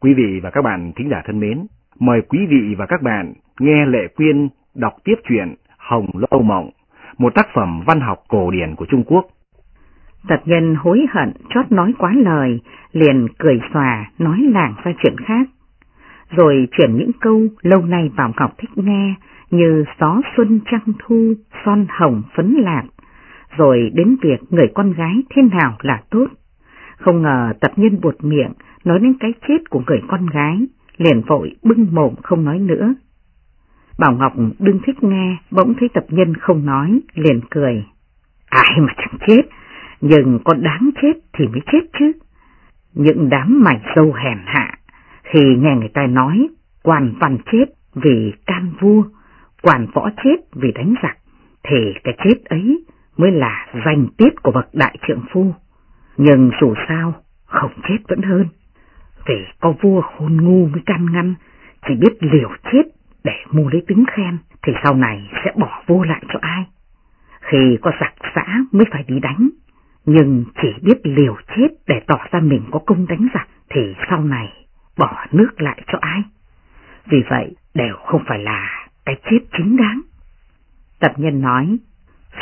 Quý vị và các bạn thính giả thân mến, mời quý vị và các bạn nghe Lệ Quyên đọc tiếp truyện Hồng Lâu Mộng, một tác phẩm văn học cổ điển của Trung Quốc. Tật nhân hối hận chót nói quá lời, liền cười xòa nói làng ra chuyện khác. Rồi chuyển những câu lâu nay Bảo Ngọc thích nghe như gió xuân trăng thu, son hồng phấn lạc, rồi đến việc người con gái thế nào là tốt. Không ngờ tập nhân buột miệng nói đến cái chết của người con gái, liền vội bưng mồm không nói nữa. Bảo Ngọc đương thích nghe, bỗng thấy tập nhân không nói, liền cười. Ai mà chẳng chết, nhưng con đáng chết thì mới chết chứ. Những đám mảnh sâu hèn hạ, khi nghe người ta nói quan văn chết vì can vua, quan võ chết vì đánh giặc, thì cái chết ấy mới là danh tiết của bậc đại trượng phu. Nhưng dù sao, không chết vẫn hơn thì có vua khôn ngu mới can ngăn, chỉ biết liều chết để mua lấy tính khen, thì sau này sẽ bỏ vua lại cho ai. Khi có giặc xã mới phải đi đánh, nhưng chỉ biết liều chết để tỏ ra mình có công đánh giặc, thì sau này bỏ nước lại cho ai. Vì vậy, đều không phải là cái chết chính đáng. Tập nhân nói,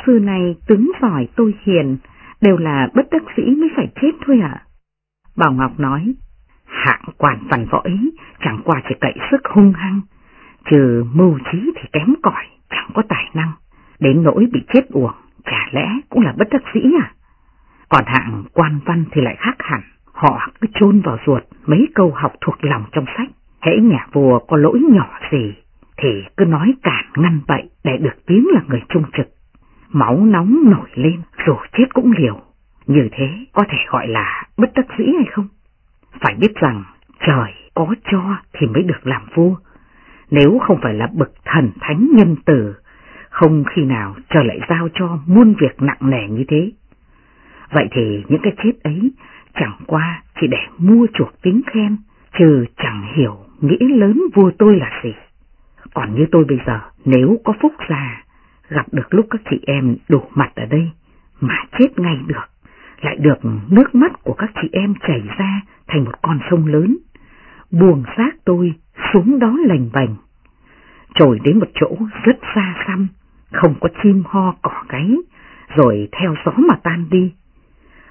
xưa nay tướng giỏi tôi hiền, đều là bất đắc sĩ mới phải chết thôi ạ. Bảo Ngọc nói, hạng quản văn võ ấy chẳng qua chỉ cậy sức hung hăng, trừ mưu trí thì kém cỏi, chẳng có tài năng, đến nỗi bị chết uổng, chả lẽ cũng là bất đắc dĩ à? Còn hạng quan văn thì lại khác hẳn, họ cứ chôn vào ruột mấy câu học thuộc lòng trong sách, hễ nhà vua có lỗi nhỏ gì thì cứ nói cản ngăn bậy để được tiếng là người trung trực. Máu nóng nổi lên dù chết cũng liều, như thế có thể gọi là bất đắc dĩ hay không? Phải biết rằng trời có cho thì mới được làm vua, nếu không phải là bậc thần thánh nhân từ, không khi nào trời lại giao cho muôn việc nặng nề như thế. Vậy thì những cái chết ấy chẳng qua chỉ để mua chuộc tiếng khen, trừ chẳng hiểu nghĩa lớn vua tôi là gì. Còn như tôi bây giờ, nếu có phúc già, gặp được lúc các chị em đủ mặt ở đây, mà chết ngay được, lại được nước mắt của các chị em chảy ra thành một con sông lớn, buồn xác tôi xuống đó lành bành, trồi đến một chỗ rất xa xăm, không có chim ho cỏ gáy, rồi theo gió mà tan đi,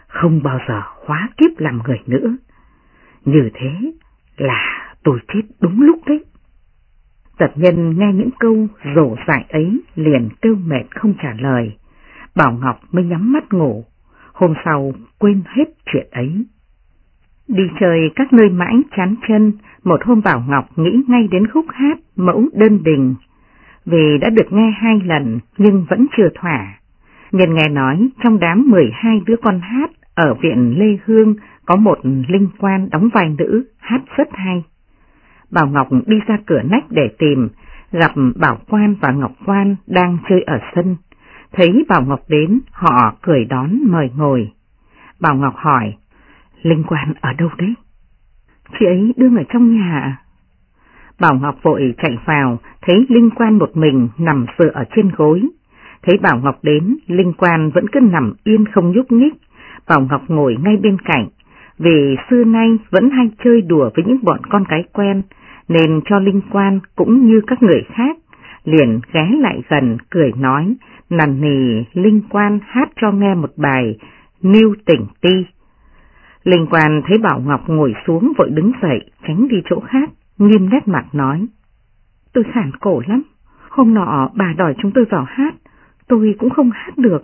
không bao giờ hóa kiếp làm người nữa. Như thế là tôi chết đúng lúc đấy. Tập nhân nghe những câu rổ dại ấy liền kêu mệt không trả lời. Bảo Ngọc mới nhắm mắt ngủ, hôm sau quên hết chuyện ấy. Đi chơi các nơi mãi chán chân, một hôm Bảo Ngọc nghĩ ngay đến khúc hát mẫu đơn đình. Vì đã được nghe hai lần nhưng vẫn chưa thỏa. Nhân nghe nói trong đám 12 đứa con hát ở viện Lê Hương có một linh quan đóng vai nữ hát rất hay. Bảo Ngọc đi ra cửa nách để tìm, gặp Bảo Quan và Ngọc Quan đang chơi ở sân. Thấy Bảo Ngọc đến, họ cười đón mời ngồi. Bảo Ngọc hỏi, Linh Quan ở đâu đấy? Chị ấy đương ở trong nhà à? Bảo Ngọc vội chạy vào, thấy Linh Quan một mình nằm dựa ở trên gối. Thấy Bảo Ngọc đến, Linh Quan vẫn cứ nằm yên không nhúc nhích. Bảo Ngọc ngồi ngay bên cạnh, vì xưa nay vẫn hay chơi đùa với những bọn con cái quen, nên cho Linh Quan cũng như các người khác, liền ghé lại gần cười nói, nằn nì Linh Quan hát cho nghe một bài Niêu tỉnh ti. Linh Quan thấy Bảo Ngọc ngồi xuống vội đứng dậy, tránh đi chỗ khác, nghiêm nét mặt nói. Tôi khản cổ lắm, hôm nọ bà đòi chúng tôi vào hát, tôi cũng không hát được.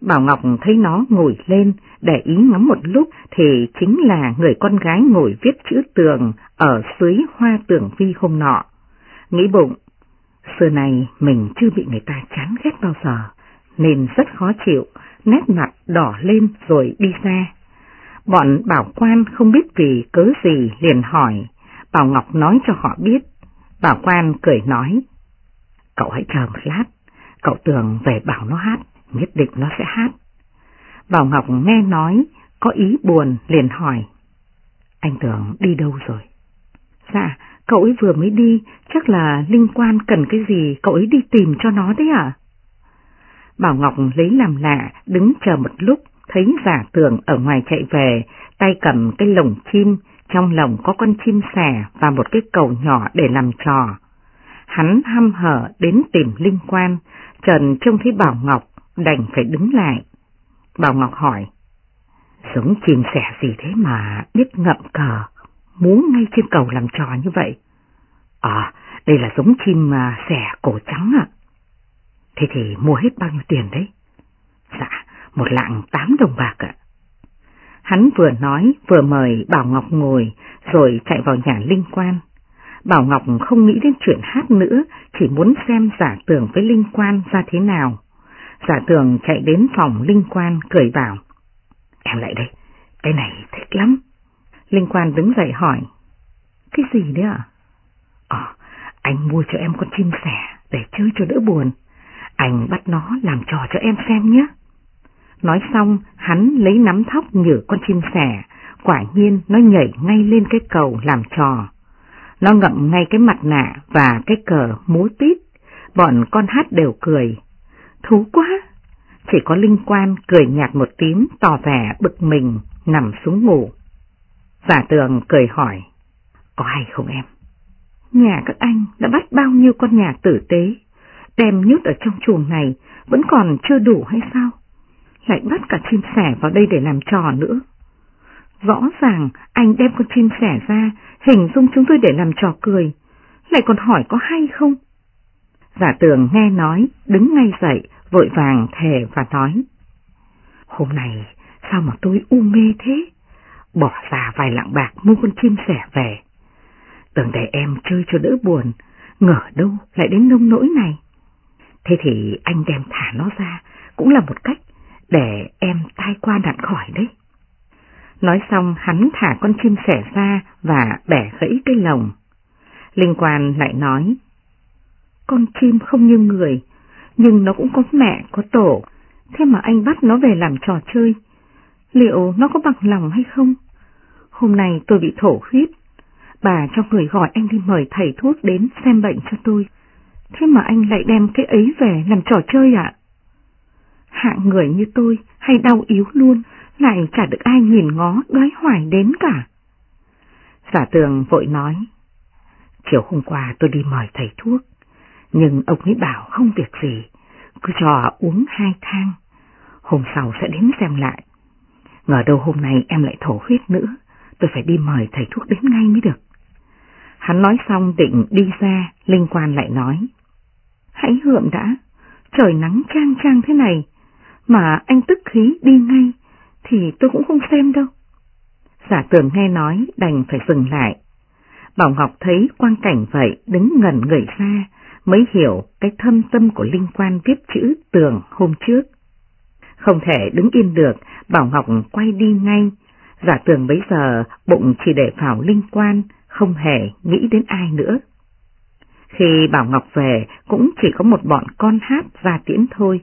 Bảo Ngọc thấy nó ngồi lên, để ý ngắm một lúc thì chính là người con gái ngồi viết chữ tường ở dưới hoa tường vi hôm nọ. Nghĩ bụng, xưa này mình chưa bị người ta chán ghét bao giờ, nên rất khó chịu, nét mặt đỏ lên rồi đi ra. Bọn bảo quan không biết vì cớ gì liền hỏi, Bảo Ngọc nói cho họ biết. Bảo quan cười nói, cậu hãy chờ một lát, cậu tưởng về bảo nó hát, nhất định nó sẽ hát. Bảo Ngọc nghe nói, có ý buồn liền hỏi, anh tưởng đi đâu rồi? Dạ, cậu ấy vừa mới đi, chắc là linh quan cần cái gì cậu ấy đi tìm cho nó đấy à? Bảo Ngọc lấy làm lạ, đứng chờ một lúc, thấy giả tường ở ngoài chạy về, tay cầm cái lồng chim, trong lồng có con chim sẻ và một cái cầu nhỏ để làm trò. Hắn hăm hở đến tìm linh quan, trần trông thấy Bảo Ngọc đành phải đứng lại. Bảo Ngọc hỏi, giống chim sẻ gì thế mà biết ngậm cờ, muốn ngay trên cầu làm trò như vậy? À, đây là giống chim mà sẻ cổ trắng ạ. Thế thì mua hết bao nhiêu tiền đấy? Dạ, một lạng tám đồng bạc ạ. Hắn vừa nói vừa mời Bảo Ngọc ngồi rồi chạy vào nhà linh quan. Bảo Ngọc không nghĩ đến chuyện hát nữa, chỉ muốn xem giả tưởng với linh quan ra thế nào. Giả tưởng chạy đến phòng linh quan cười bảo. Em lại đây, cái này thích lắm. Linh quan đứng dậy hỏi. Cái gì đấy ạ? Ờ, anh mua cho em con chim sẻ để chơi cho đỡ buồn. Anh bắt nó làm trò cho em xem nhé. Nói xong, hắn lấy nắm thóc nhử con chim sẻ, quả nhiên nó nhảy ngay lên cái cầu làm trò. Nó ngậm ngay cái mặt nạ và cái cờ múa tít, bọn con hát đều cười. Thú quá! Chỉ có linh quan cười nhạt một tím tỏ vẻ bực mình, nằm xuống ngủ. Giả tường cười hỏi, có hay không em? Nhà các anh đã bắt bao nhiêu con nhà tử tế, đem nhút ở trong chuồng này vẫn còn chưa đủ hay sao? Lại bắt cả chim sẻ vào đây để làm trò nữa. Rõ ràng anh đem con chim sẻ ra, hình dung chúng tôi để làm trò cười, lại còn hỏi có hay không? Giả tường nghe nói, đứng ngay dậy, vội vàng thề và nói. Hôm nay sao mà tôi u mê thế? Bỏ ra vài lạng bạc mua con chim sẻ về. Tưởng để em chơi cho đỡ buồn, ngờ đâu lại đến nông nỗi này. Thế thì anh đem thả nó ra cũng là một cách để em tai qua nạn khỏi đấy. Nói xong hắn thả con chim sẻ ra và bẻ gãy cái lồng. Linh quan lại nói, con chim không như người, nhưng nó cũng có mẹ, có tổ, thế mà anh bắt nó về làm trò chơi. Liệu nó có bằng lòng hay không? Hôm nay tôi bị thổ huyết, bà cho người gọi anh đi mời thầy thuốc đến xem bệnh cho tôi. Thế mà anh lại đem cái ấy về làm trò chơi ạ? Hạng người như tôi hay đau yếu luôn, lại chả được ai nhìn ngó đói hoài đến cả. Giả tường vội nói, chiều hôm qua tôi đi mời thầy thuốc, nhưng ông ấy bảo không việc gì, cứ cho uống hai thang, hôm sau sẽ đến xem lại. Ngờ đâu hôm nay em lại thổ huyết nữa, tôi phải đi mời thầy thuốc đến ngay mới được. Hắn nói xong định đi ra, linh quan lại nói. Hãy hượm đã, trời nắng trang trang thế này, mà anh tức khí đi ngay, thì tôi cũng không xem đâu. Giả tường nghe nói đành phải dừng lại. Bảo Ngọc thấy quang cảnh vậy đứng ngẩn người ra mới hiểu cái thâm tâm của linh quan viết chữ tường hôm trước. Không thể đứng yên được, Bảo Ngọc quay đi ngay. Giả tường bấy giờ bụng chỉ để vào linh quan, không hề nghĩ đến ai nữa. Khi Bảo Ngọc về cũng chỉ có một bọn con hát ra tiễn thôi.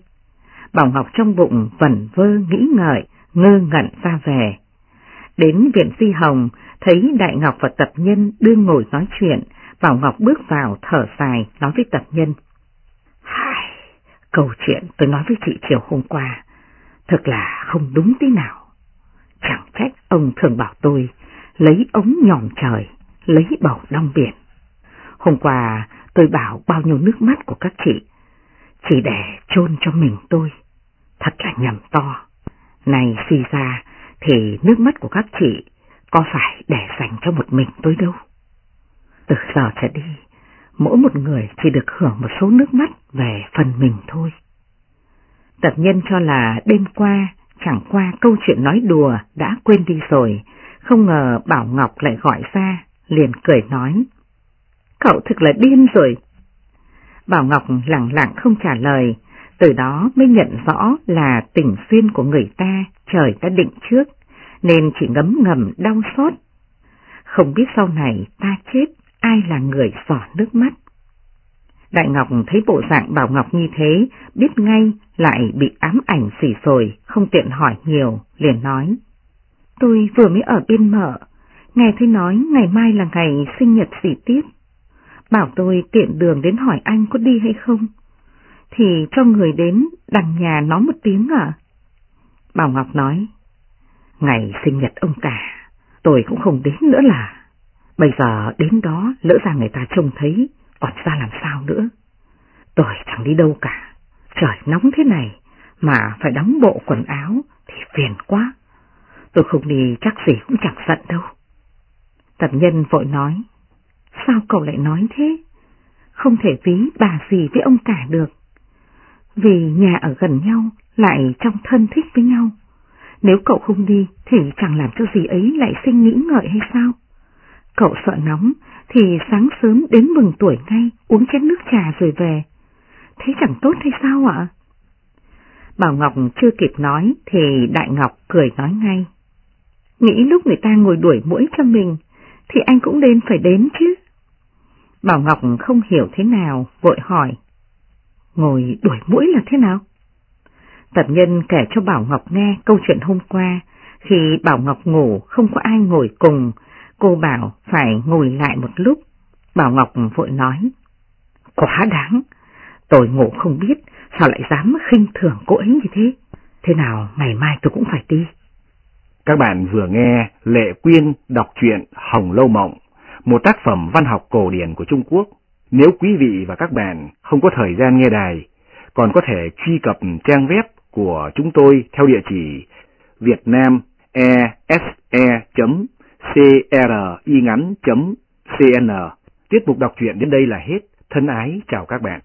Bảo Ngọc trong bụng vẩn vơ nghĩ ngợi, ngơ ngẩn ra về. Đến viện Di Hồng, thấy Đại Ngọc và tập nhân đương ngồi nói chuyện, Bảo Ngọc bước vào thở dài nói với tập nhân. Hai, câu chuyện tôi nói với chị chiều hôm qua, thật là không đúng tí nào khách ông thường bảo tôi lấy ống nhòm trời, lấy bầu đông biển. Hôm qua tôi bảo bao nhiêu nước mắt của các chị, chỉ để chôn cho mình tôi. Thật là nhầm to. Này suy ra thì nước mắt của các chị có phải để dành cho một mình tôi đâu. Từ giờ trở đi, mỗi một người chỉ được hưởng một số nước mắt về phần mình thôi. Tập nhân cho là đêm qua, chẳng qua câu chuyện nói đùa đã quên đi rồi, không ngờ Bảo Ngọc lại gọi ra, liền cười nói. Cậu thực là điên rồi. Bảo Ngọc lặng lặng không trả lời, từ đó mới nhận rõ là tình duyên của người ta trời đã định trước, nên chỉ ngấm ngầm đau xót. Không biết sau này ta chết ai là người xỏ nước mắt. Đại Ngọc thấy bộ dạng Bảo Ngọc như thế, biết ngay lại bị ám ảnh xỉ rồi, không tiện hỏi nhiều, liền nói. Tôi vừa mới ở bên mở, nghe thấy nói ngày mai là ngày sinh nhật xỉ tiết. Bảo tôi tiện đường đến hỏi anh có đi hay không, thì cho người đến đằng nhà nói một tiếng à? Bảo Ngọc nói, ngày sinh nhật ông cả, tôi cũng không đến nữa là. Bây giờ đến đó lỡ ra người ta trông thấy, còn ra làm sao nữa. Tôi chẳng đi đâu cả, trời nóng thế này mà phải đóng bộ quần áo thì phiền quá. Tôi không đi chắc gì cũng chẳng giận đâu. Tập nhân vội nói, sao cậu lại nói thế? Không thể ví bà gì với ông cả được. Vì nhà ở gần nhau lại trong thân thích với nhau. Nếu cậu không đi thì chẳng làm cho gì ấy lại sinh nghĩ ngợi hay sao? Cậu sợ nóng thì sáng sớm đến mừng tuổi ngay uống chén nước trà rồi về. Thế chẳng tốt hay sao ạ? Bảo Ngọc chưa kịp nói thì Đại Ngọc cười nói ngay. Nghĩ lúc người ta ngồi đuổi mũi cho mình thì anh cũng nên phải đến chứ. Bảo Ngọc không hiểu thế nào, vội hỏi. Ngồi đuổi mũi là thế nào? Tập nhân kể cho Bảo Ngọc nghe câu chuyện hôm qua, khi Bảo Ngọc ngủ không có ai ngồi cùng, cô bảo phải ngồi lại một lúc. Bảo Ngọc vội nói, quá đáng, tôi ngủ không biết, sao lại dám khinh thường cô ấy như thế? Thế nào ngày mai tôi cũng phải đi. Các bạn vừa nghe Lệ Quyên đọc truyện Hồng Lâu Mộng, một tác phẩm văn học cổ điển của Trung Quốc. Nếu quý vị và các bạn không có thời gian nghe đài, còn có thể truy cập trang web của chúng tôi theo địa chỉ vietnamese.cringắn.cn. Tiết mục đọc truyện đến đây là hết. Thân ái chào các bạn.